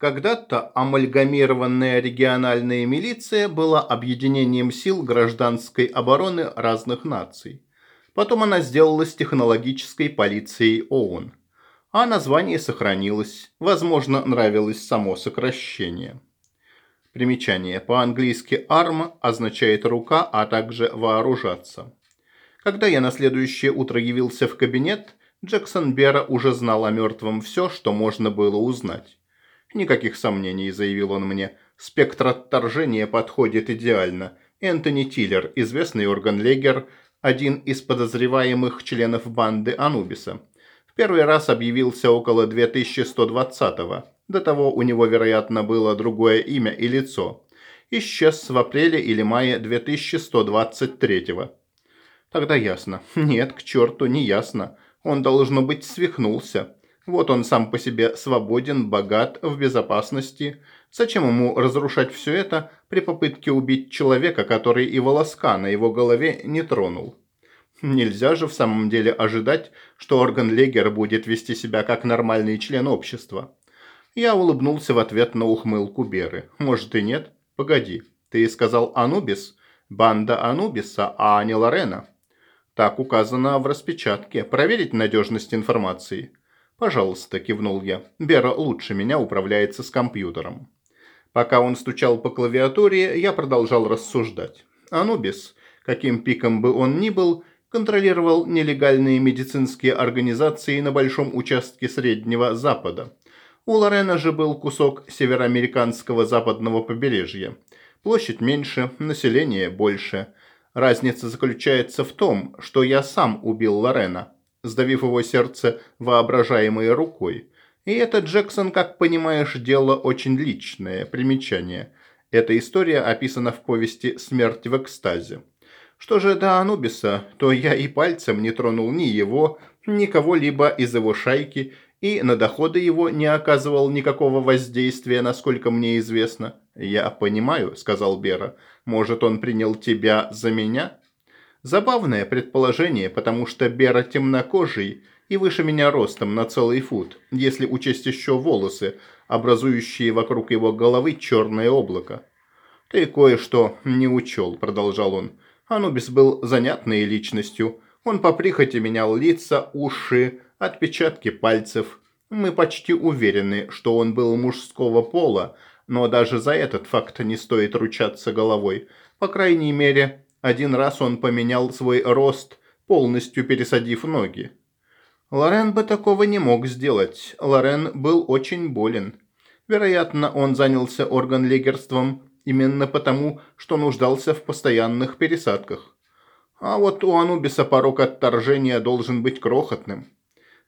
Когда-то амальгамированная региональная милиция была объединением сил гражданской обороны разных наций. Потом она сделалась технологической полицией ООН. А название сохранилось. Возможно, нравилось само сокращение. Примечание. По-английски «arm» означает «рука», а также «вооружаться». Когда я на следующее утро явился в кабинет, Джексон Бера уже знал о мертвом все, что можно было узнать. «Никаких сомнений», – заявил он мне. «Спектр отторжения подходит идеально. Энтони Тиллер, известный органлегер, один из подозреваемых членов банды Анубиса. В первый раз объявился около 2120-го. До того у него, вероятно, было другое имя и лицо. Исчез в апреле или мае 2123-го. Тогда ясно. Нет, к черту, не ясно. Он, должно быть, свихнулся. Вот он сам по себе свободен, богат, в безопасности. Зачем ему разрушать все это при попытке убить человека, который и волоска на его голове не тронул? Нельзя же в самом деле ожидать, что орган Легер будет вести себя как нормальный член общества. Я улыбнулся в ответ на ухмылку Беры. Может и нет? Погоди, ты сказал Анубис? Банда Анубиса, а не Лорена? Так указано в распечатке. Проверить надежность информации. «Пожалуйста», – кивнул я. «Бера лучше меня управляется с компьютером». Пока он стучал по клавиатуре, я продолжал рассуждать. Анубис, каким пиком бы он ни был, контролировал нелегальные медицинские организации на большом участке Среднего Запада. У Лорена же был кусок североамериканского западного побережья. Площадь меньше, население больше. Разница заключается в том, что я сам убил Лорена сдавив его сердце воображаемой рукой. И это, Джексон, как понимаешь, дело очень личное. Примечание. Эта история описана в повести «Смерть в экстазе». Что же до Анубиса, то я и пальцем не тронул ни его, ни кого-либо из его шайки, и на доходы его не оказывал никакого воздействия, насколько мне известно. «Я понимаю», — сказал Бера. «Может, он принял тебя за меня?» Забавное предположение, потому что Бера темнокожий и выше меня ростом на целый фут, если учесть еще волосы, образующие вокруг его головы черное облако. «Ты кое-что не учел», – продолжал он. Анубис был занятной личностью. Он по прихоти менял лица, уши, отпечатки пальцев. Мы почти уверены, что он был мужского пола, но даже за этот факт не стоит ручаться головой. По крайней мере, один раз он поменял свой рост, полностью пересадив ноги. Лорен бы такого не мог сделать. Лорен был очень болен. Вероятно, он занялся органлегерством именно потому, что нуждался в постоянных пересадках. А вот у Анубиса порог отторжения должен быть крохотным.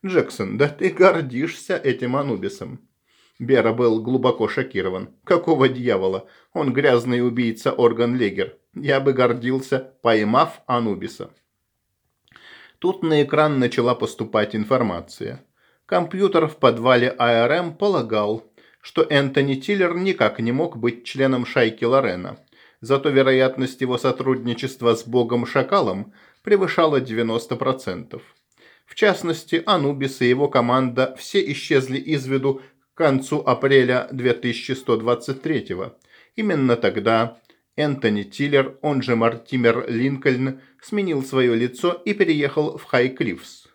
Джексон, да ты гордишься этим Анубисом. Бера был глубоко шокирован. Какого дьявола? Он грязный убийца Орган-Легер. Я бы гордился, поймав Анубиса. Тут на экран начала поступать информация. Компьютер в подвале АРМ полагал, что Энтони Тиллер никак не мог быть членом шайки Лорена. Зато вероятность его сотрудничества с богом-шакалом превышала 90%. В частности, Анубис и его команда все исчезли из виду к концу апреля 2123 -го. Именно тогда Энтони Тиллер, он же Мартимер Линкольн, сменил свое лицо и переехал в Хайклифс.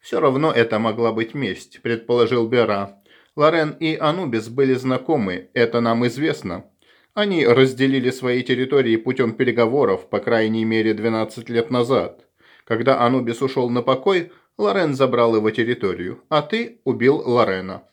«Все равно это могла быть месть», – предположил Бера. «Лорен и Анубис были знакомы, это нам известно. Они разделили свои территории путем переговоров, по крайней мере 12 лет назад. Когда Анубис ушел на покой, Лорен забрал его территорию, а ты убил Лорена».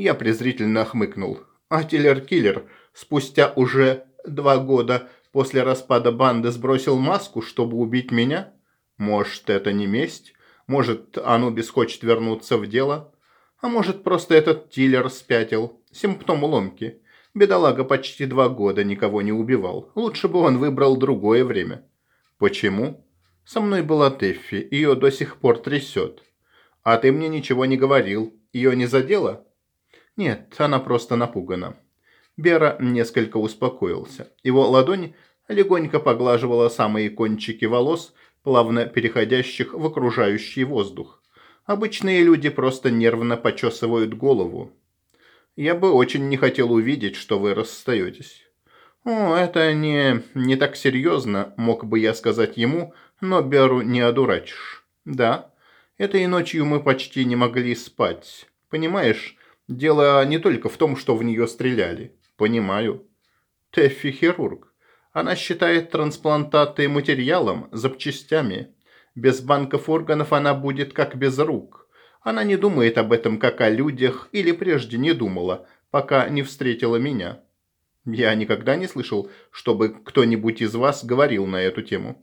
Я презрительно хмыкнул. А Тиллер-киллер спустя уже два года после распада банды сбросил маску, чтобы убить меня? Может, это не месть? Может, Анубис хочет вернуться в дело? А может, просто этот Тиллер спятил? Симптом ломки. Бедолага почти два года никого не убивал. Лучше бы он выбрал другое время. Почему? Со мной была Теффи, ее до сих пор трясет. А ты мне ничего не говорил. Ее не задело? Нет, она просто напугана. Бера несколько успокоился. Его ладонь легонько поглаживала самые кончики волос, плавно переходящих в окружающий воздух. Обычные люди просто нервно почесывают голову. Я бы очень не хотел увидеть, что вы расстаетесь». «О, это не, не так серьезно, мог бы я сказать ему, но Беру не одурачишь. Да, этой ночью мы почти не могли спать. Понимаешь, дело не только в том, что в нее стреляли. Понимаю. Тэффи хирург. Она считает трансплантаты материалом, запчастями. Без банков органов она будет как без рук. Она не думает об этом как о людях или прежде не думала, пока не встретила меня. Я никогда не слышал, чтобы кто-нибудь из вас говорил на эту тему.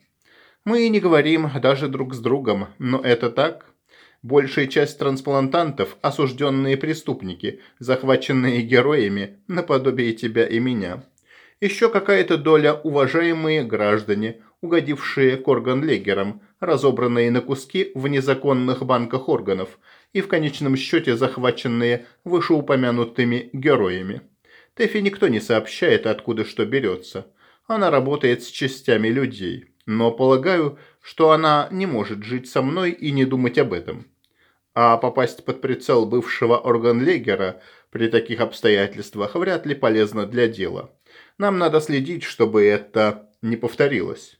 Мы не говорим даже друг с другом, но это так. Большая часть трансплантантов – осужденные преступники, захваченные героями, наподобие тебя и меня. Еще какая-то доля уважаемые граждане, угодившие к органлегерам, разобранные на куски в незаконных банках органов и в конечном счете захваченные вышеупомянутыми героями. Тэфи никто не сообщает, откуда что берется. Она работает с частями людей. Но полагаю, что она не может жить со мной и не думать об этом. А попасть под прицел бывшего органлегера при таких обстоятельствах вряд ли полезно для дела. Нам надо следить, чтобы это не повторилось.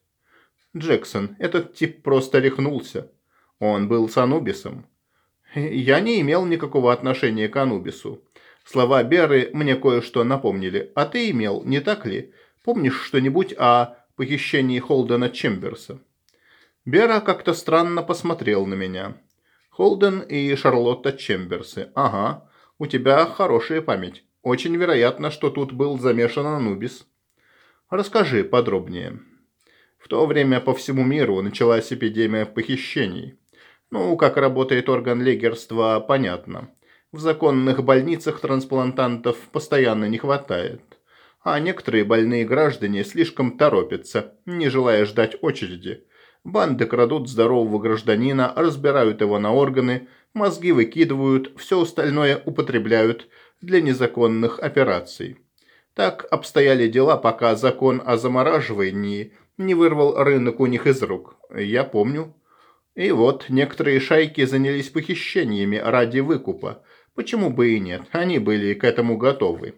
Джексон, этот тип просто рехнулся. Он был с Анубисом. Я не имел никакого отношения к Анубису. Слова Беры мне кое-что напомнили. А ты имел, не так ли? Помнишь что-нибудь о похищении Холдена Чемберса?» Бера как-то странно посмотрел на меня. «Холден и Шарлотта Чемберсы. Ага, у тебя хорошая память. Очень вероятно, что тут был замешан Анубис. Расскажи подробнее». В то время по всему миру началась эпидемия похищений. Ну, как работает орган легерства, понятно. В законных больницах трансплантантов постоянно не хватает. А некоторые больные граждане слишком торопятся, не желая ждать очереди. Банды крадут здорового гражданина, разбирают его на органы, мозги выкидывают, все остальное употребляют для незаконных операций. Так обстояли дела, пока закон о замораживании не вырвал рынок у них из рук. Я помню. И вот некоторые шайки занялись похищениями ради выкупа, Почему бы и нет? Они были к этому готовы.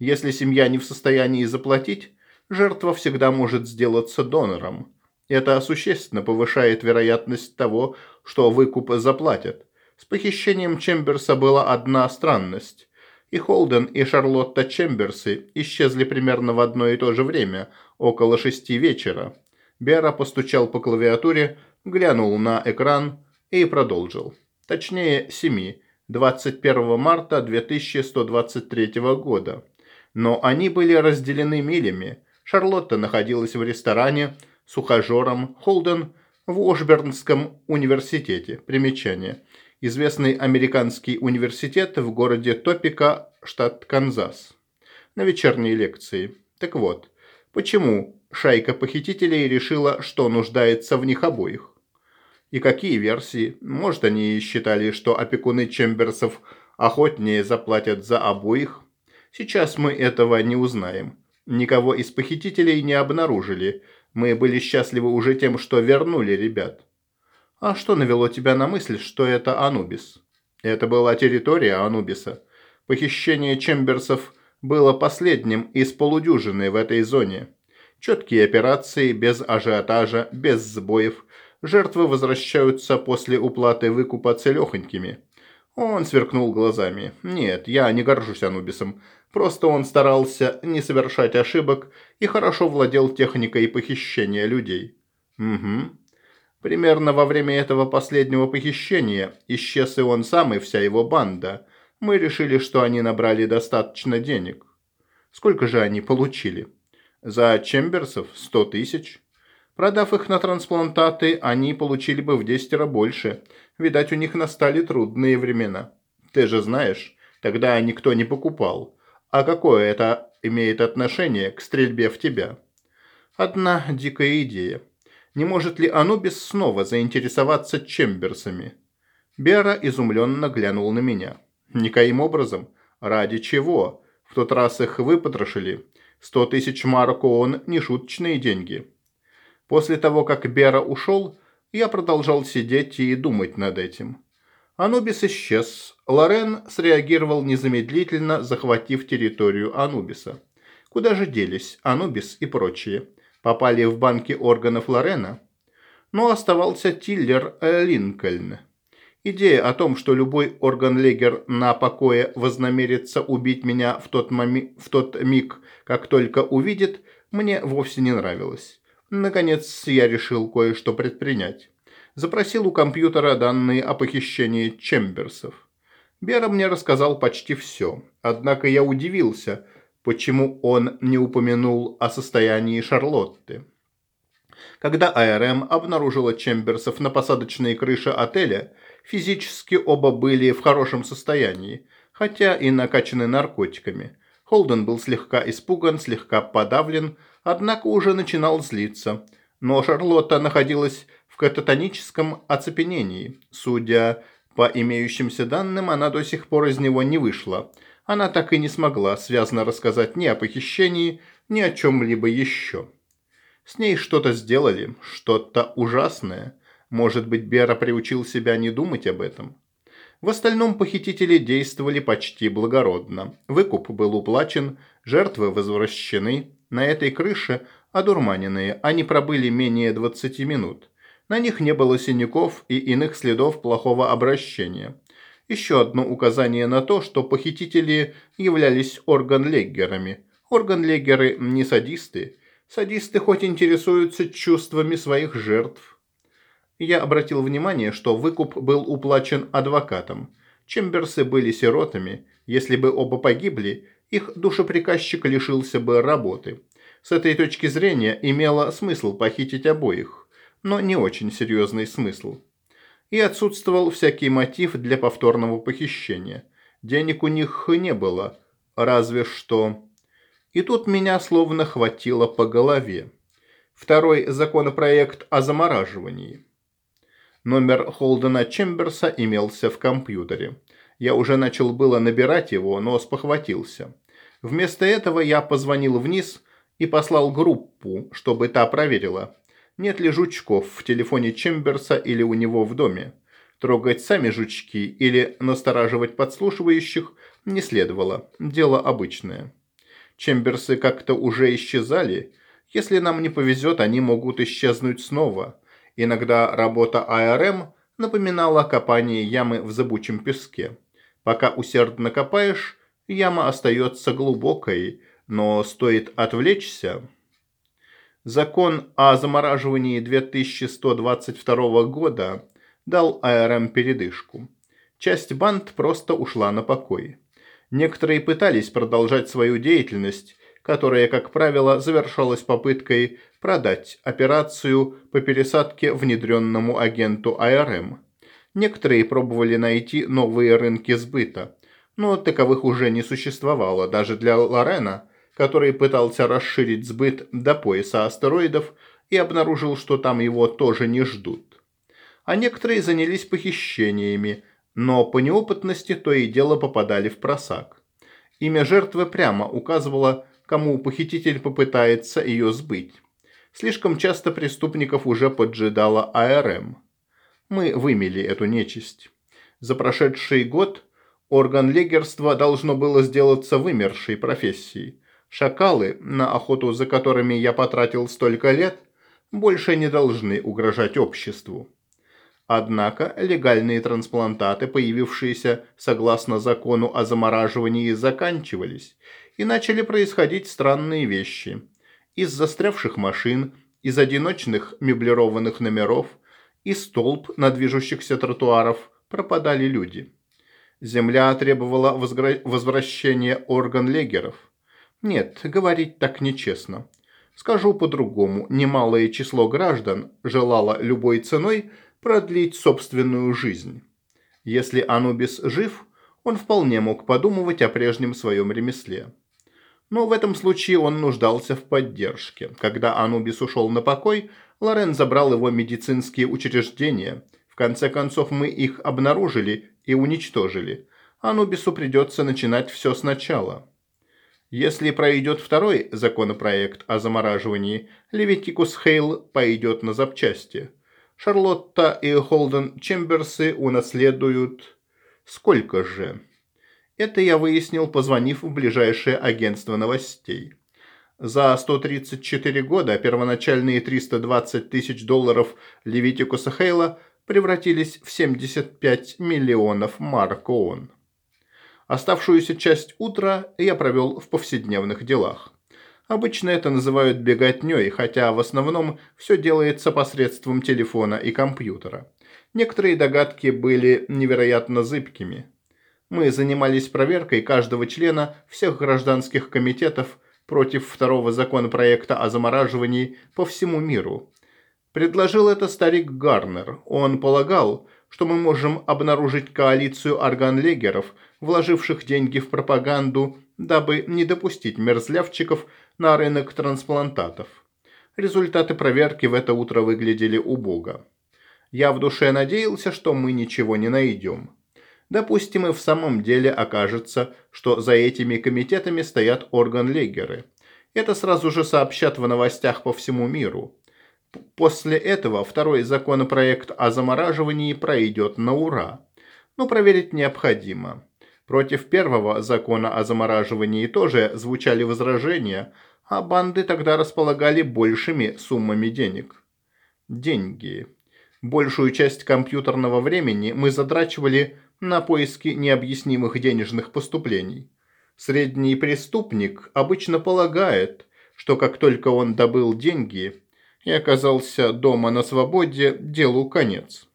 Если семья не в состоянии заплатить, жертва всегда может сделаться донором. Это существенно повышает вероятность того, что выкуп заплатят. С похищением Чемберса была одна странность. И Холден, и Шарлотта Чемберсы исчезли примерно в одно и то же время, около шести вечера. Бера постучал по клавиатуре, глянул на экран и продолжил. Точнее, семи 21 марта 2123 года. Но они были разделены милями. Шарлотта находилась в ресторане с ухажером Холден в Ошбернском университете. Примечание. Известный американский университет в городе Топика, штат Канзас. На вечерней лекции. Так вот, почему шайка похитителей решила, что нуждается в них обоих? И какие версии? Может, они считали, что опекуны Чемберсов охотнее заплатят за обоих? Сейчас мы этого не узнаем. Никого из похитителей не обнаружили. Мы были счастливы уже тем, что вернули ребят. А что навело тебя на мысль, что это Анубис? Это была территория Анубиса. Похищение Чемберсов было последним из полудюжины в этой зоне. Четкие операции, без ажиотажа, без сбоев – жертвы возвращаются после уплаты выкупа целехонькими. Он сверкнул глазами. Нет, я не горжусь Анубисом. Просто он старался не совершать ошибок и хорошо владел техникой похищения людей. Угу. Примерно во время этого последнего похищения исчез и он сам, и вся его банда. Мы решили, что они набрали достаточно денег. Сколько же они получили? За Чемберсов сто тысяч. Продав их на трансплантаты, они получили бы в десятеро больше. Видать, у них настали трудные времена. Ты же знаешь, тогда никто не покупал. А какое это имеет отношение к стрельбе в тебя? Одна дикая идея. Не может ли Анубис снова заинтересоваться Чемберсами? Бера изумленно глянул на меня. Никоим образом. Ради чего? В тот раз их выпотрошили. Сто тысяч марок он не шуточные деньги. После того, как Бера ушел, я продолжал сидеть и думать над этим. Анубис исчез. Лорен среагировал незамедлительно, захватив территорию Анубиса. Куда же делись Анубис и прочие? Попали в банки органов Лорена? Но оставался Тиллер Линкольн. Идея о том, что любой орган-легер на покое вознамерится убить меня в тот, моми... в тот миг, как только увидит, мне вовсе не нравилась. Наконец, я решил кое-что предпринять. Запросил у компьютера данные о похищении Чемберсов. Бера мне рассказал почти все, однако я удивился, почему он не упомянул о состоянии Шарлотты. Когда АРМ обнаружила Чемберсов на посадочной крыше отеля, Физически оба были в хорошем состоянии, хотя и накачаны наркотиками. Холден был слегка испуган, слегка подавлен, однако уже начинал злиться. Но Шарлотта находилась в кататоническом оцепенении. Судя по имеющимся данным, она до сих пор из него не вышла. Она так и не смогла связно рассказать ни о похищении, ни о чем-либо еще. С ней что-то сделали, что-то ужасное. Может быть, Бера приучил себя не думать об этом? В остальном похитители действовали почти благородно. Выкуп был уплачен, жертвы возвращены. На этой крыше, одурманенные, они пробыли менее 20 минут. На них не было синяков и иных следов плохого обращения. Еще одно указание на то, что похитители являлись органлеггерами. Органлеггеры не садисты. Садисты хоть интересуются чувствами своих жертв, я обратил внимание, что выкуп был уплачен адвокатом. Чемберсы были сиротами. Если бы оба погибли, их душеприказчик лишился бы работы. С этой точки зрения имело смысл похитить обоих, но не очень серьезный смысл. И отсутствовал всякий мотив для повторного похищения. Денег у них не было, разве что... И тут меня словно хватило по голове. Второй законопроект о замораживании. Номер Холдена Чемберса имелся в компьютере. Я уже начал было набирать его, но спохватился. Вместо этого я позвонил вниз и послал группу, чтобы та проверила, нет ли жучков в телефоне Чемберса или у него в доме. Трогать сами жучки или настораживать подслушивающих не следовало. Дело обычное. Чемберсы как-то уже исчезали. Если нам не повезет, они могут исчезнуть снова. Иногда работа АРМ напоминала копание ямы в зыбучем песке. Пока усердно копаешь, яма остается глубокой, но стоит отвлечься... Закон о замораживании 2122 года дал АРМ передышку. Часть банд просто ушла на покой. Некоторые пытались продолжать свою деятельность, которая, как правило, завершалась попыткой продать операцию по пересадке внедренному агенту АРМ. Некоторые пробовали найти новые рынки сбыта, но таковых уже не существовало даже для Лорена, который пытался расширить сбыт до пояса астероидов и обнаружил, что там его тоже не ждут. А некоторые занялись похищениями, но по неопытности то и дело попадали в просак. Имя жертвы прямо указывало кому похититель попытается ее сбыть. Слишком часто преступников уже поджидала АРМ. Мы вымели эту нечисть. За прошедший год орган легерства должно было сделаться вымершей профессией. Шакалы, на охоту за которыми я потратил столько лет, больше не должны угрожать обществу. Однако легальные трансплантаты, появившиеся согласно закону о замораживании, заканчивались, и начали происходить странные вещи. Из застрявших машин, из одиночных меблированных номеров, из столб на движущихся тротуаров пропадали люди. Земля требовала возвращения орган-легеров. Нет, говорить так нечестно. Скажу по-другому, немалое число граждан желало любой ценой продлить собственную жизнь. Если Анубис жив, он вполне мог подумывать о прежнем своем ремесле. Но в этом случае он нуждался в поддержке. Когда Анубис ушел на покой, Лорен забрал его медицинские учреждения. В конце концов мы их обнаружили и уничтожили. Анубису придется начинать все сначала. Если пройдет второй законопроект о замораживании, Левитикус Хейл пойдет на запчасти – Шарлотта и Холден Чемберсы унаследуют Сколько же? Это я выяснил, позвонив в ближайшее агентство новостей. За 134 года первоначальные 320 тысяч долларов Левитикуса Хейла превратились в 75 миллионов марк ООН. Оставшуюся часть утра я провел в повседневных делах. Обычно это называют беготней, хотя в основном все делается посредством телефона и компьютера. Некоторые догадки были невероятно зыбкими. Мы занимались проверкой каждого члена всех гражданских комитетов против второго законопроекта о замораживании по всему миру. Предложил это старик Гарнер. Он полагал, что мы можем обнаружить коалицию органлегеров, вложивших деньги в пропаганду, дабы не допустить мерзлявчиков на рынок трансплантатов. Результаты проверки в это утро выглядели убого. Я в душе надеялся, что мы ничего не найдем. Допустим, и в самом деле окажется, что за этими комитетами стоят органлегеры. Это сразу же сообщат в новостях по всему миру. После этого второй законопроект о замораживании пройдет на ура. Но проверить необходимо. Против первого закона о замораживании тоже звучали возражения, а банды тогда располагали большими суммами денег. Деньги. Большую часть компьютерного времени мы затрачивали на поиски необъяснимых денежных поступлений. Средний преступник обычно полагает, что как только он добыл деньги и оказался дома на свободе, делу конец.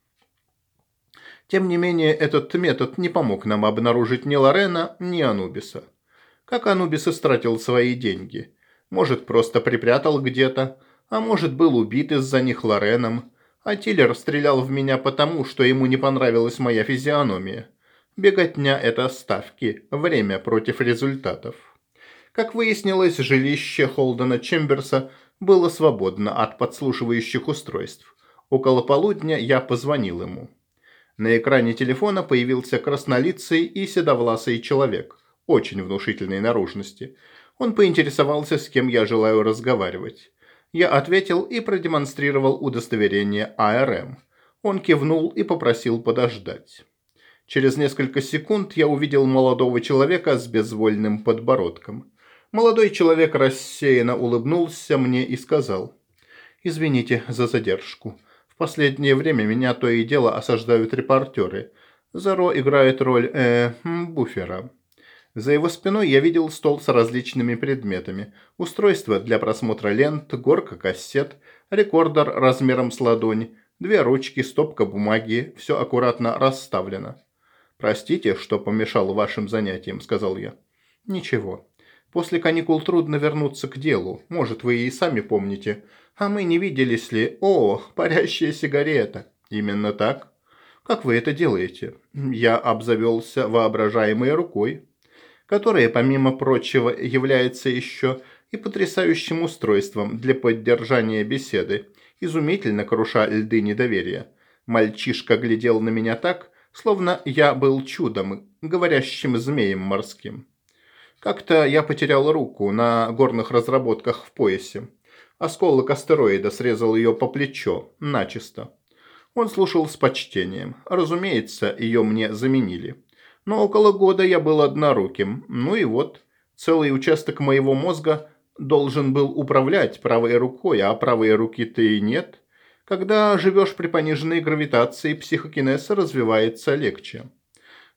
Тем не менее, этот метод не помог нам обнаружить ни Лорена, ни Анубиса. Как Анубис истратил свои деньги? Может, просто припрятал где-то, а может, был убит из-за них Лореном, а Тиллер стрелял в меня потому, что ему не понравилась моя физиономия. Беготня – это ставки, время против результатов. Как выяснилось, жилище Холдена Чемберса было свободно от подслушивающих устройств. Около полудня я позвонил ему. На экране телефона появился краснолицый и седовласый человек, очень внушительной наружности. Он поинтересовался, с кем я желаю разговаривать. Я ответил и продемонстрировал удостоверение АРМ. Он кивнул и попросил подождать. Через несколько секунд я увидел молодого человека с безвольным подбородком. Молодой человек рассеянно улыбнулся мне и сказал. «Извините за задержку. В последнее время меня то и дело осаждают репортеры. Заро играет роль, э, буфера. За его спиной я видел стол с различными предметами. Устройство для просмотра лент, горка кассет, рекордер размером с ладонь, две ручки, стопка бумаги, все аккуратно расставлено. «Простите, что помешал вашим занятиям», – сказал я. «Ничего. После каникул трудно вернуться к делу. Может, вы и сами помните. А мы не виделись ли? О, парящая сигарета. Именно так. Как вы это делаете? Я обзавелся воображаемой рукой которое, помимо прочего, является еще и потрясающим устройством для поддержания беседы, изумительно круша льды недоверия. Мальчишка глядел на меня так, словно я был чудом, говорящим змеем морским. Как-то я потерял руку на горных разработках в поясе. Осколок астероида срезал ее по плечо, начисто. Он слушал с почтением. Разумеется, ее мне заменили но около года я был одноруким. Ну и вот, целый участок моего мозга должен был управлять правой рукой, а правой руки-то и нет. Когда живешь при пониженной гравитации, психокинез развивается легче.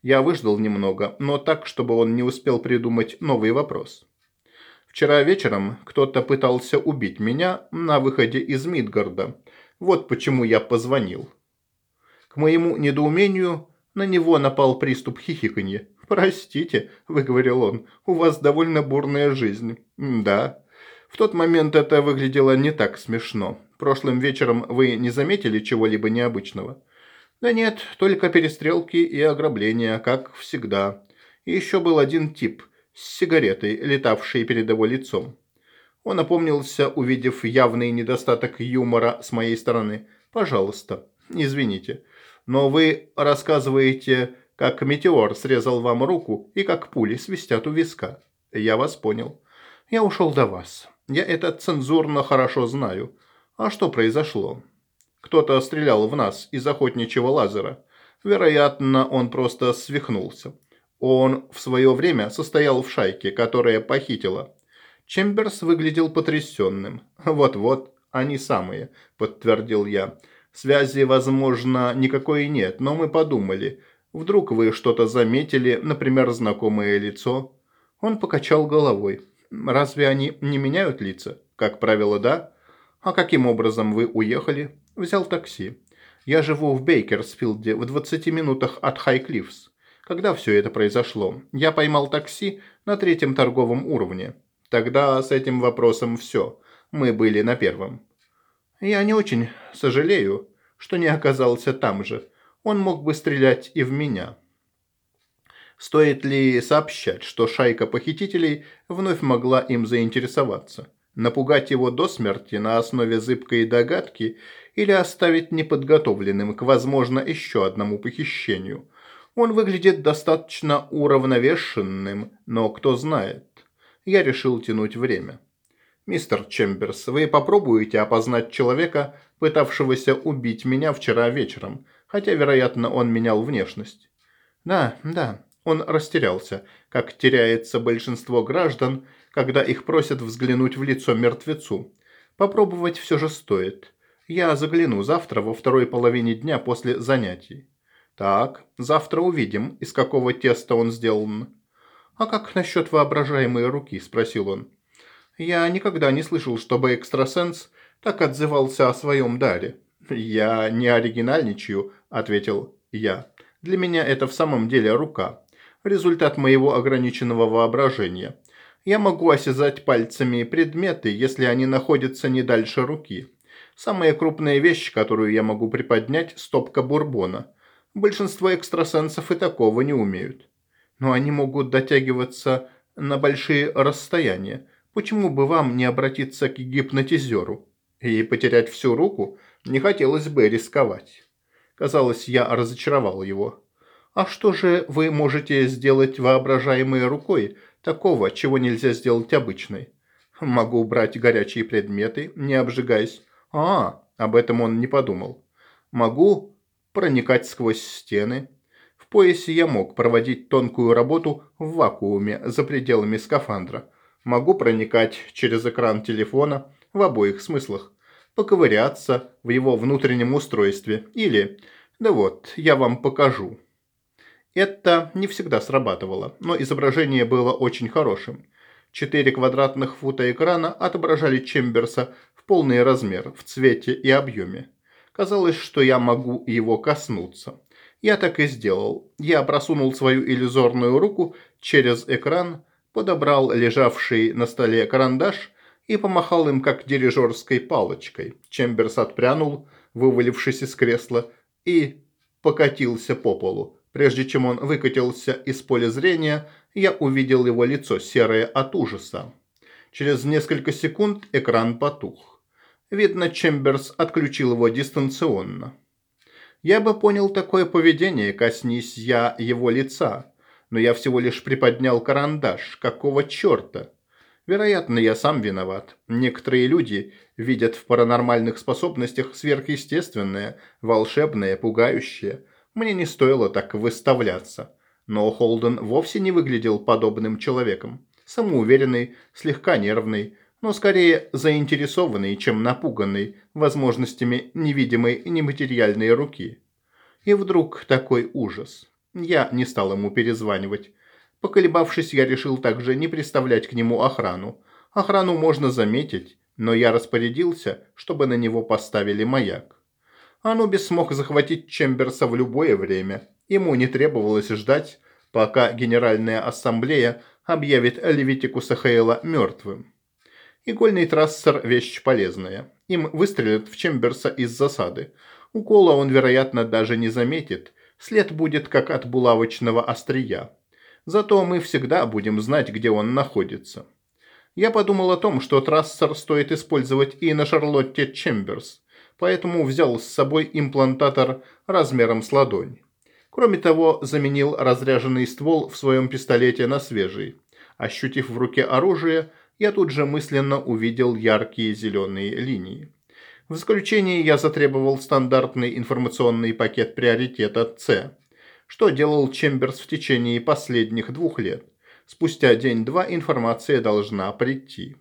Я выждал немного, но так, чтобы он не успел придумать новый вопрос. Вчера вечером кто-то пытался убить меня на выходе из Мидгарда. Вот почему я позвонил. К моему недоумению, на него напал приступ хихиканья. «Простите», – выговорил он, – «у вас довольно бурная жизнь». «Да». В тот момент это выглядело не так смешно. Прошлым вечером вы не заметили чего-либо необычного? Да нет, только перестрелки и ограбления, как всегда. И еще был один тип с сигаретой, летавший перед его лицом. Он опомнился, увидев явный недостаток юмора с моей стороны. «Пожалуйста, извините но вы рассказываете, как метеор срезал вам руку и как пули свистят у виска. Я вас понял. Я ушел до вас. Я это цензурно хорошо знаю. А что произошло? Кто-то стрелял в нас из охотничьего лазера. Вероятно, он просто свихнулся. Он в свое время состоял в шайке, которая похитила. Чемберс выглядел потрясенным. «Вот-вот, они самые», – подтвердил я. «Связи, возможно, никакой нет, но мы подумали. Вдруг вы что-то заметили, например, знакомое лицо?» Он покачал головой. «Разве они не меняют лица?» «Как правило, да». «А каким образом вы уехали?» «Взял такси. Я живу в Бейкерсфилде, в 20 минутах от Хайклифс. Когда все это произошло? Я поймал такси на третьем торговом уровне. Тогда с этим вопросом все. Мы были на первом. Я не очень сожалею, что не оказался там же. Он мог бы стрелять и в меня. Стоит ли сообщать, что шайка похитителей вновь могла им заинтересоваться? Напугать его до смерти на основе зыбкой догадки или оставить неподготовленным к, возможно, еще одному похищению – он выглядит достаточно уравновешенным, но кто знает. Я решил тянуть время. «Мистер Чемберс, вы попробуете опознать человека, пытавшегося убить меня вчера вечером, хотя, вероятно, он менял внешность». «Да, да». Он растерялся, как теряется большинство граждан, когда их просят взглянуть в лицо мертвецу. Попробовать все же стоит. Я загляну завтра во второй половине дня после занятий. Так, завтра увидим, из какого теста он сделан. А как насчет воображаемой руки, спросил он. Я никогда не слышал, чтобы экстрасенс так отзывался о своем даре. Я не оригинальничаю, ответил я. Для меня это в самом деле рука. Результат моего ограниченного воображения. Я могу осязать пальцами предметы, если они находятся не дальше руки. Самая крупная вещь, которую я могу приподнять – стопка бурбона. Большинство экстрасенсов и такого не умеют. Но они могут дотягиваться на большие расстояния. Почему бы вам не обратиться к гипнотизеру? И потерять всю руку не хотелось бы рисковать. Казалось, я разочаровал его. А что же вы можете сделать воображаемой рукой, такого, чего нельзя сделать обычной? Могу брать горячие предметы, не обжигаясь. А, об этом он не подумал. Могу проникать сквозь стены. В поясе я мог проводить тонкую работу в вакууме за пределами скафандра. Могу проникать через экран телефона в обоих смыслах. Поковыряться в его внутреннем устройстве. Или, да вот, я вам покажу. Это не всегда срабатывало, но изображение было очень хорошим. Четыре квадратных фута экрана отображали Чемберса полный размер, в цвете и объеме. Казалось, что я могу его коснуться. Я так и сделал. Я просунул свою иллюзорную руку через экран, подобрал лежавший на столе карандаш и помахал им как дирижерской палочкой. Чемберс отпрянул, вывалившись из кресла, и покатился по полу. Прежде чем он выкатился из поля зрения, я увидел его лицо, серое от ужаса. Через несколько секунд экран потух. Видно, Чемберс отключил его дистанционно. Я бы понял такое поведение, коснись я его лица, но я всего лишь приподнял карандаш. Какого черта? Вероятно, я сам виноват. Некоторые люди видят в паранормальных способностях сверхъестественное, волшебное, пугающее. Мне не стоило так выставляться. Но Холден вовсе не выглядел подобным человеком. Самоуверенный, слегка нервный, но скорее заинтересованный, чем напуганный возможностями невидимой нематериальной руки. И вдруг такой ужас. Я не стал ему перезванивать. Поколебавшись, я решил также не приставлять к нему охрану. Охрану можно заметить, но я распорядился, чтобы на него поставили маяк. Анубис смог захватить Чемберса в любое время. Ему не требовалось ждать, пока Генеральная Ассамблея объявит Левитикуса Хейла мертвым. Игольный трассер – вещь полезная. Им выстрелят в Чемберса из засады. Укола он, вероятно, даже не заметит. След будет как от булавочного острия. Зато мы всегда будем знать, где он находится. Я подумал о том, что трассер стоит использовать и на Шарлотте Чемберс, поэтому взял с собой имплантатор размером с ладонь. Кроме того, заменил разряженный ствол в своем пистолете на свежий. Ощутив в руке оружие, я тут же мысленно увидел яркие зеленые линии. В заключение я затребовал стандартный информационный пакет приоритета С, что делал Чемберс в течение последних двух лет. Спустя день-два информация должна прийти.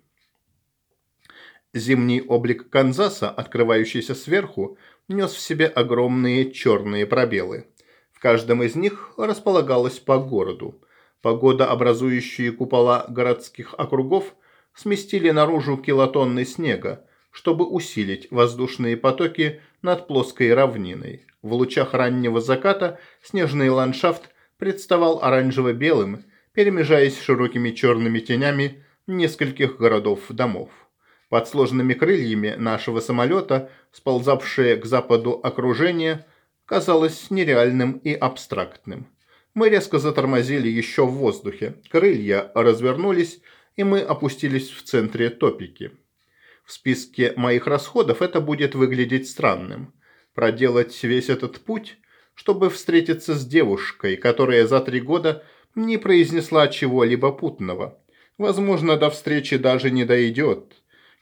Зимний облик Канзаса, открывающийся сверху, нес в себе огромные черные пробелы. В каждом из них располагалось по городу. Погодообразующие купола городских округов сместили наружу килотонны снега, чтобы усилить воздушные потоки над плоской равниной. В лучах раннего заката снежный ландшафт представал оранжево-белым, перемежаясь широкими черными тенями нескольких городов-домов. Под сложными крыльями нашего самолета, сползавшее к западу окружение, казалось нереальным и абстрактным. Мы резко затормозили еще в воздухе, крылья развернулись, и мы опустились в центре топики. В списке моих расходов это будет выглядеть странным. Проделать весь этот путь, чтобы встретиться с девушкой, которая за три года не произнесла чего-либо путного. Возможно, до встречи даже не дойдет.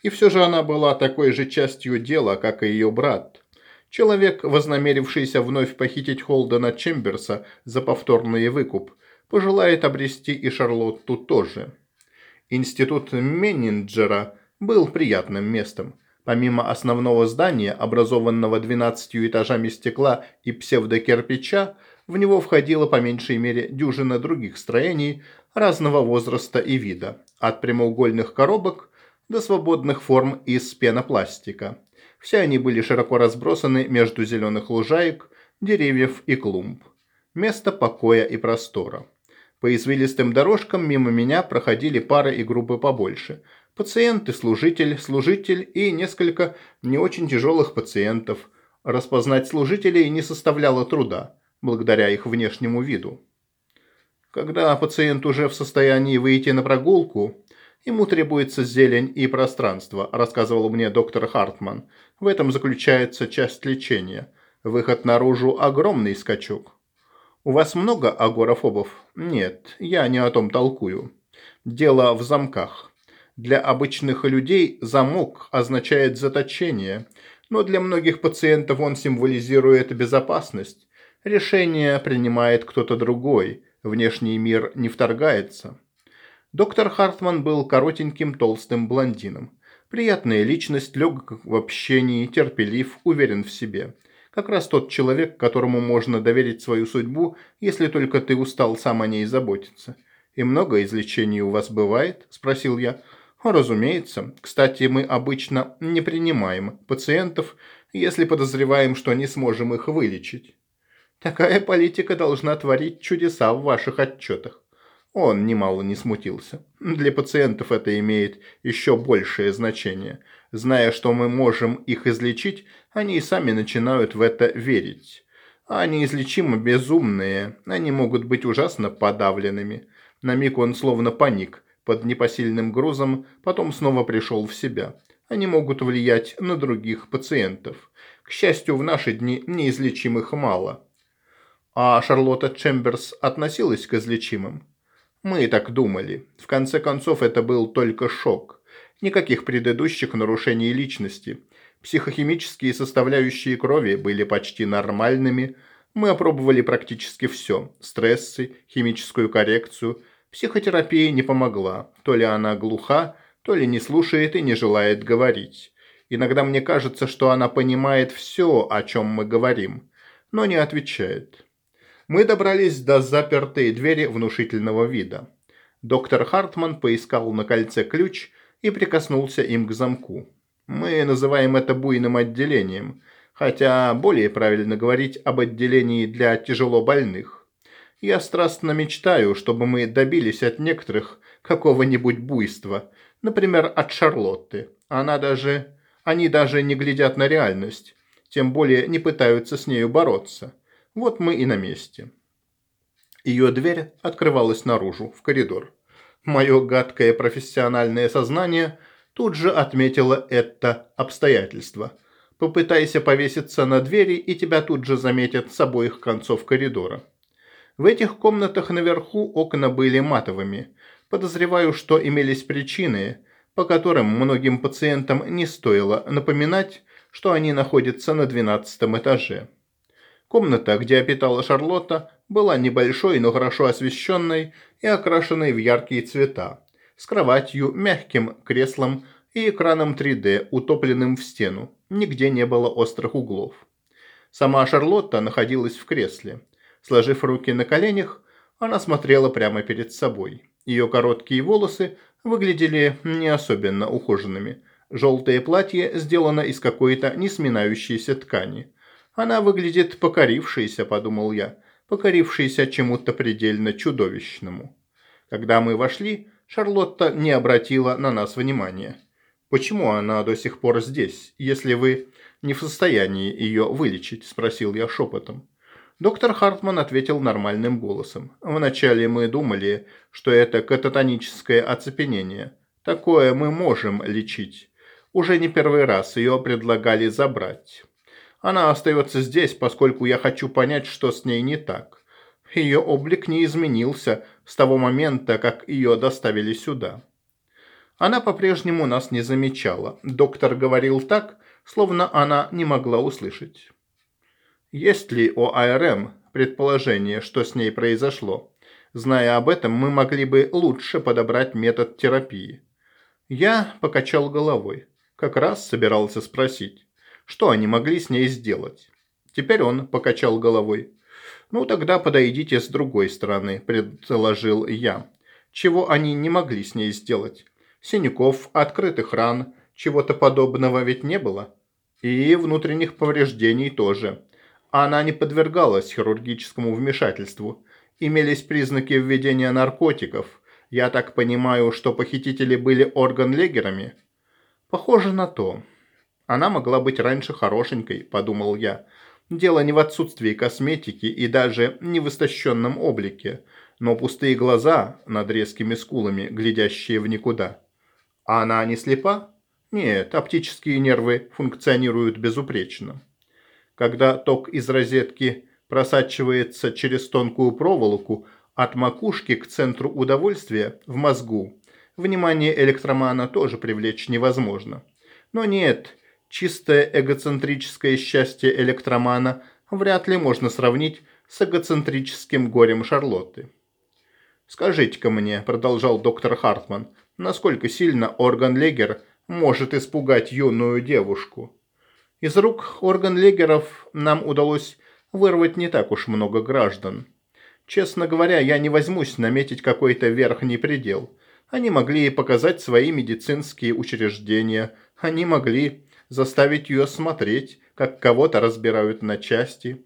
И все же она была такой же частью дела, как и ее брат. Человек, вознамерившийся вновь похитить Холдена Чемберса за повторный выкуп, пожелает обрести и Шарлотту тоже. Институт менеджера был приятным местом. Помимо основного здания, образованного 12 этажами стекла и псевдокирпича, в него входило по меньшей мере дюжина других строений разного возраста и вида, от прямоугольных коробок до свободных форм из пенопластика. Все они были широко разбросаны между зеленых лужаек, деревьев и клумб. Место покоя и простора. По извилистым дорожкам мимо меня проходили пары и группы побольше. Пациенты, служитель, служитель и несколько не очень тяжелых пациентов. Распознать служителей не составляло труда, благодаря их внешнему виду. Когда пациент уже в состоянии выйти на прогулку, Ему требуется зелень и пространство, рассказывал мне доктор Хартман. В этом заключается часть лечения. Выход наружу – огромный скачок. У вас много агорафобов? Нет, я не о том толкую. Дело в замках. Для обычных людей замок означает заточение, но для многих пациентов он символизирует безопасность. Решение принимает кто-то другой, внешний мир не вторгается. Доктор Хартман был коротеньким толстым блондином. Приятная личность, легок в общении, терпелив, уверен в себе. Как раз тот человек, которому можно доверить свою судьбу, если только ты устал сам о ней заботиться. «И много излечений у вас бывает?» – спросил я. «Разумеется. Кстати, мы обычно не принимаем пациентов, если подозреваем, что не сможем их вылечить. Такая политика должна творить чудеса в ваших отчетах. Он немало не смутился. Для пациентов это имеет еще большее значение. Зная, что мы можем их излечить, они и сами начинают в это верить. А неизлечимо безумные, они могут быть ужасно подавленными. На миг он словно паник под непосильным грузом, потом снова пришел в себя. Они могут влиять на других пациентов. К счастью, в наши дни неизлечимых мало. А Шарлотта Чемберс относилась к излечимым? Мы и так думали. В конце концов, это был только шок. Никаких предыдущих нарушений личности. Психохимические составляющие крови были почти нормальными. Мы опробовали практически все. Стрессы, химическую коррекцию. Психотерапия не помогла. То ли она глуха, то ли не слушает и не желает говорить. Иногда мне кажется, что она понимает все, о чем мы говорим, но не отвечает. Мы добрались до запертой двери внушительного вида. Доктор Хартман поискал на кольце ключ и прикоснулся им к замку. Мы называем это буйным отделением, хотя более правильно говорить об отделении для тяжело больных. Я страстно мечтаю, чтобы мы добились от некоторых какого-нибудь буйства, например, от Шарлотты. Она даже... Они даже не глядят на реальность, тем более не пытаются с нею бороться. Вот мы и на месте. Ее дверь открывалась наружу, в коридор. Мое гадкое профессиональное сознание тут же отметило это обстоятельство. Попытайся повеситься на двери, и тебя тут же заметят с обоих концов коридора. В этих комнатах наверху окна были матовыми. Подозреваю, что имелись причины, по которым многим пациентам не стоило напоминать, что они находятся на двенадцатом этаже. Комната, где обитала Шарлотта, была небольшой, но хорошо освещенной и окрашенной в яркие цвета, с кроватью, мягким креслом и экраном 3D, утопленным в стену. Нигде не было острых углов. Сама Шарлотта находилась в кресле. Сложив руки на коленях, она смотрела прямо перед собой. Ее короткие волосы выглядели не особенно ухоженными. Желтое платье сделано из какой-то несминающейся ткани. Она выглядит покорившейся, подумал я, покорившейся чему-то предельно чудовищному. Когда мы вошли, Шарлотта не обратила на нас внимания. «Почему она до сих пор здесь, если вы не в состоянии ее вылечить?» – спросил я шепотом. Доктор Хартман ответил нормальным голосом. «Вначале мы думали, что это кататоническое оцепенение. Такое мы можем лечить. Уже не первый раз ее предлагали забрать. Она остается здесь, поскольку я хочу понять, что с ней не так. Ее облик не изменился с того момента, как ее доставили сюда. Она по-прежнему нас не замечала. Доктор говорил так, словно она не могла услышать. Есть ли у АРМ предположение, что с ней произошло? Зная об этом, мы могли бы лучше подобрать метод терапии. Я покачал головой. Как раз собирался спросить. Что они могли с ней сделать? Теперь он покачал головой. «Ну, тогда подойдите с другой стороны», – предложил я. «Чего они не могли с ней сделать? Синяков, открытых ран, чего-то подобного ведь не было. И внутренних повреждений тоже. Она не подвергалась хирургическому вмешательству. Имелись признаки введения наркотиков. Я так понимаю, что похитители были органлегерами?» «Похоже на то», она могла быть раньше хорошенькой, подумал я. Дело не в отсутствии косметики и даже не в истощенном облике, но пустые глаза над резкими скулами, глядящие в никуда. А она не слепа? Нет, оптические нервы функционируют безупречно. Когда ток из розетки просачивается через тонкую проволоку от макушки к центру удовольствия в мозгу, внимание электромана тоже привлечь невозможно. Но нет, Чистое эгоцентрическое счастье электромана вряд ли можно сравнить с эгоцентрическим горем Шарлотты. «Скажите-ка мне», – продолжал доктор Хартман, – «насколько сильно орган Легер может испугать юную девушку?» Из рук орган Легеров нам удалось вырвать не так уж много граждан. Честно говоря, я не возьмусь наметить какой-то верхний предел. Они могли показать свои медицинские учреждения, они могли заставить ее смотреть, как кого-то разбирают на части.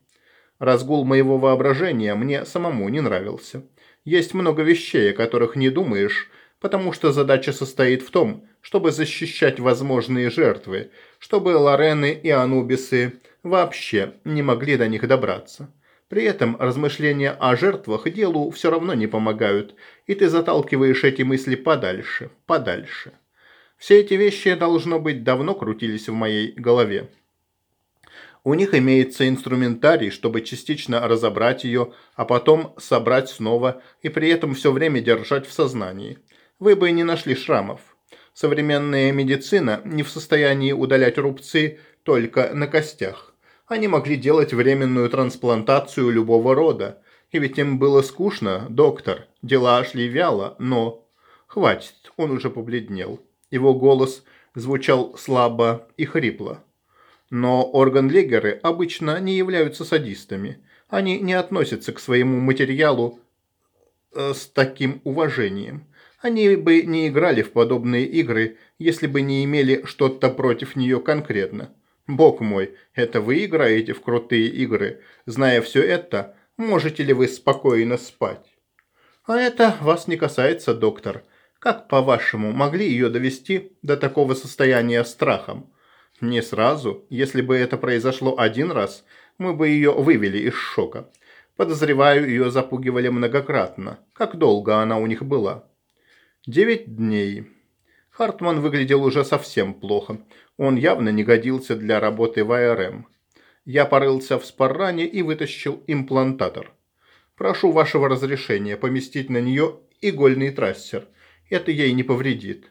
Разгул моего воображения мне самому не нравился. Есть много вещей, о которых не думаешь, потому что задача состоит в том, чтобы защищать возможные жертвы, чтобы Лорены и Анубисы вообще не могли до них добраться. При этом размышления о жертвах делу все равно не помогают, и ты заталкиваешь эти мысли подальше, подальше. Все эти вещи, должно быть, давно крутились в моей голове. У них имеется инструментарий, чтобы частично разобрать ее, а потом собрать снова и при этом все время держать в сознании. Вы бы не нашли шрамов. Современная медицина не в состоянии удалять рубцы только на костях. Они могли делать временную трансплантацию любого рода. И ведь им было скучно, доктор. Дела шли вяло, но... Хватит, он уже побледнел. Его голос звучал слабо и хрипло. Но органлегеры обычно не являются садистами. Они не относятся к своему материалу э, с таким уважением. Они бы не играли в подобные игры, если бы не имели что-то против нее конкретно. Бог мой, это вы играете в крутые игры. Зная все это, можете ли вы спокойно спать? А это вас не касается, доктор. Как, по-вашему, могли ее довести до такого состояния страхом? Не сразу. Если бы это произошло один раз, мы бы ее вывели из шока. Подозреваю, ее запугивали многократно. Как долго она у них была? Девять дней. Хартман выглядел уже совсем плохо. Он явно не годился для работы в АРМ. Я порылся в спарране и вытащил имплантатор. Прошу вашего разрешения поместить на нее игольный трассер – это ей не повредит.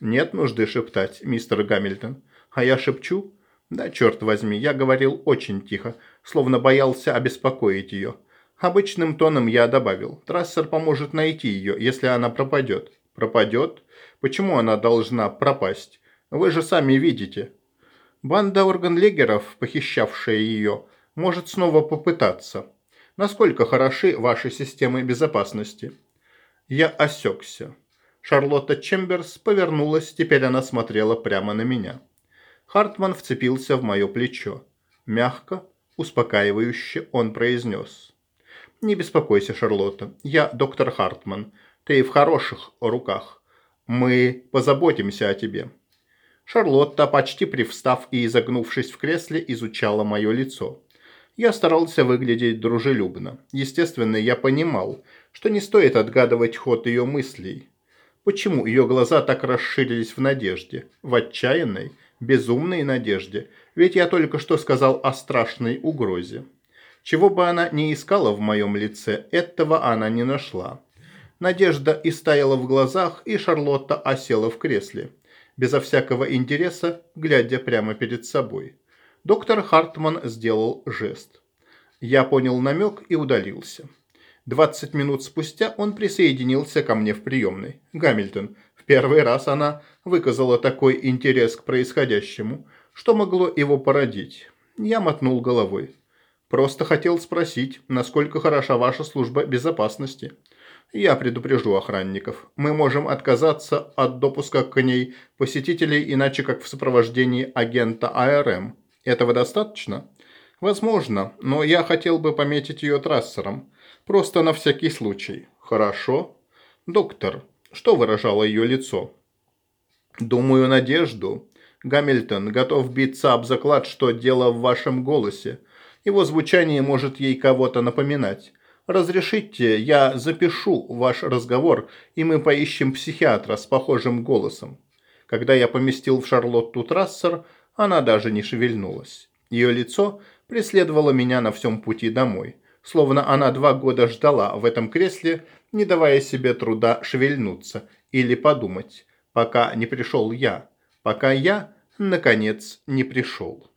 Нет нужды шептать, мистер Гамильтон. А я шепчу? Да, черт возьми, я говорил очень тихо, словно боялся обеспокоить ее. Обычным тоном я добавил, трассер поможет найти ее, если она пропадет. Пропадет? Почему она должна пропасть? Вы же сами видите. Банда органлегеров, похищавшая ее, может снова попытаться. Насколько хороши ваши системы безопасности? Я осекся. Шарлотта Чемберс повернулась, теперь она смотрела прямо на меня. Хартман вцепился в мое плечо. Мягко, успокаивающе он произнес. «Не беспокойся, Шарлотта, я доктор Хартман. Ты в хороших руках. Мы позаботимся о тебе». Шарлотта, почти привстав и изогнувшись в кресле, изучала мое лицо. Я старался выглядеть дружелюбно. Естественно, я понимал, что не стоит отгадывать ход ее мыслей. Почему ее глаза так расширились в надежде? В отчаянной, безумной надежде? Ведь я только что сказал о страшной угрозе. Чего бы она ни искала в моем лице, этого она не нашла. Надежда истаяла в глазах, и Шарлотта осела в кресле, безо всякого интереса, глядя прямо перед собой. Доктор Хартман сделал жест. Я понял намек и удалился. Двадцать минут спустя он присоединился ко мне в приемной. Гамильтон. В первый раз она выказала такой интерес к происходящему, что могло его породить. Я мотнул головой. Просто хотел спросить, насколько хороша ваша служба безопасности. Я предупрежу охранников. Мы можем отказаться от допуска к ней посетителей, иначе как в сопровождении агента АРМ. Этого достаточно? Возможно, но я хотел бы пометить ее трассером. Просто на всякий случай. Хорошо? Доктор, что выражало ее лицо? Думаю, надежду. Гамильтон готов биться об заклад, что дело в вашем голосе. Его звучание может ей кого-то напоминать. Разрешите, я запишу ваш разговор, и мы поищем психиатра с похожим голосом. Когда я поместил в Шарлотту трассер, она даже не шевельнулась. Ее лицо преследовало меня на всем пути домой словно она два года ждала в этом кресле, не давая себе труда шевельнуться или подумать, пока не пришел я, пока я, наконец, не пришел.